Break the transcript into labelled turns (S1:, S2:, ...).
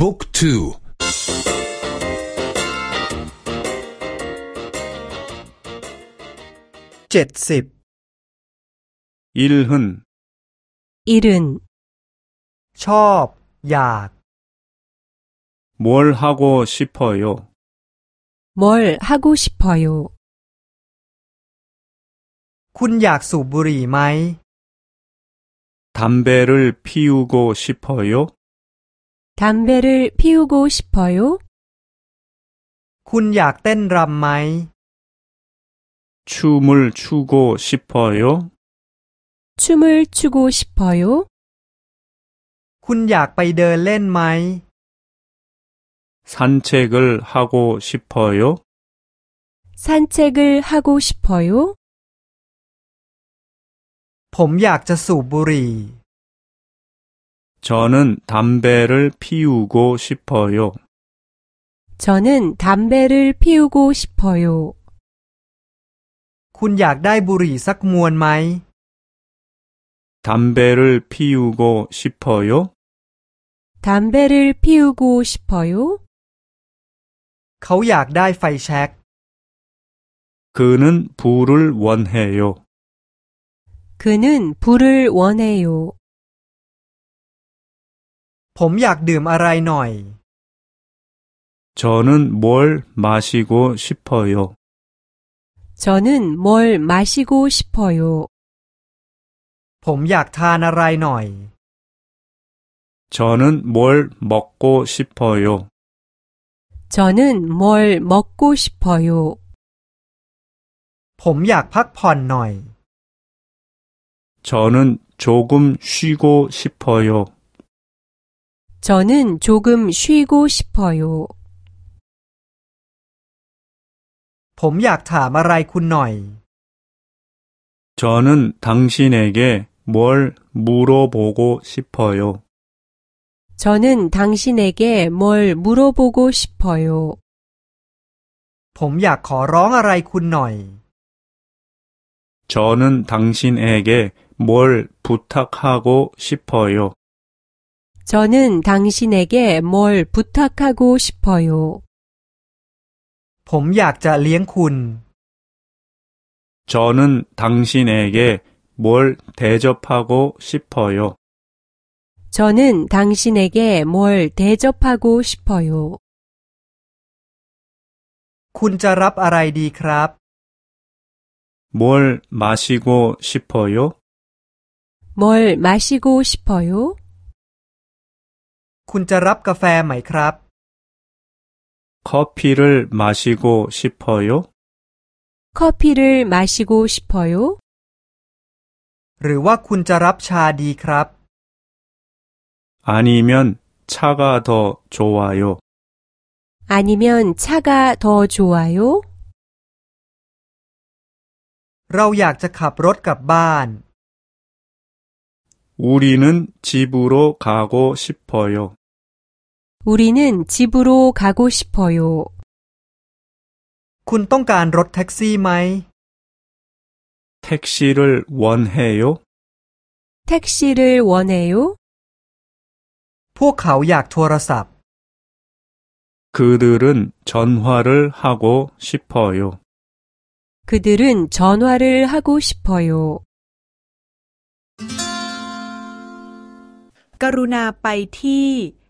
S1: บุ๊กทู
S2: เจ็ดสิบ
S3: 일흔,
S4: 일은
S2: ชอบ อยาก
S3: 뭘 하고 싶어요?
S4: 뭘 하고 싶어요?
S2: คุณอยากสูบบุหรี่ไหม
S3: 담배를 피우고 싶어요?
S4: 담배를 피우고 싶어요?
S2: คุณอยากเต้นรำไหม
S3: 춤을 추고 싶어요?
S4: 춤을 추고 싶어요?
S2: คุณอยากไปเดินเล่นไหม
S3: 산책을 하고 싶어요?
S4: 산책을 하고 싶어요?
S2: ผมอยากจะสูบบุหรี่
S3: 저는 담배를 피우고 싶어요.
S4: 저는 담배를 피우고 싶어요.
S2: คุณอยากได้บุหรี่สักมวนไหม
S3: 담배를 피우고 싶어요?
S4: 담배를 피우고 싶어요?
S2: เขาอยากได้ไฟแช็ก
S3: 그는 불을 원해요.
S4: 그는 불을 원해요.
S2: ผมอยากดื่มอะไรหน่อย
S3: 저는 뭘 마시고 싶어요.
S4: 저는 뭘 마시고 싶어요.
S2: ผมอยากทานอะไรหน่อย
S3: 저는 뭘 먹고 싶어요.
S4: 저는 뭘 먹고 싶어요.
S2: ผมอยากพักผ่อนหน่อย
S3: 저는 조금 쉬고 싶어요.
S4: 저는 조금 쉬고 싶어요.
S2: ผมอยากถามอะไรคุณหน่อย
S3: 저는 당신에게 뭘 물어보고 싶어요.
S4: 저는 당신에게 뭘 물어보고 싶어요.
S2: ผมอยากขอร้องอะไรคุณหน่อย
S3: 저는 당신에게 뭘 부탁하고 싶어요.
S4: 저는 당신에게 뭘 부탁하고 싶어요.
S2: ผมอยากจะเลี้ยงคุณ
S3: 저는 당신에게 뭘 대접하고 싶어요.
S4: 저는 당신에게 뭘 대접하고 싶어요.
S2: คุณจะรับอะไรดีครับ
S3: 뭘 마시고 싶어요?
S4: 뭘 마시고 싶어요?
S2: คุณจะรับกาแฟไหมครับ
S3: 커피를 마시고 싶어요?
S4: 커피를 마시고 싶어요?
S2: หรือว่าคุณจะรับชาดีครับ
S3: 아니면 차가 더 좋아요.
S4: 아니면 차가 더 좋아요?
S2: เราอยากจะขับรถกลับบ้าน
S3: 우리는 집으로 가고 싶어요.
S4: 우리는 집으로 가고 싶어요.
S2: คุณต้องการรถแท็กซี่ไหม
S3: 택시를 원해요?
S4: 택시를 원해요?
S2: พวกเขาอยากโทรศัพท์
S3: 그들은 전화를 하고 싶어요.
S4: 그들은 전화를 하고 싶어요.
S5: กรุณาไปที่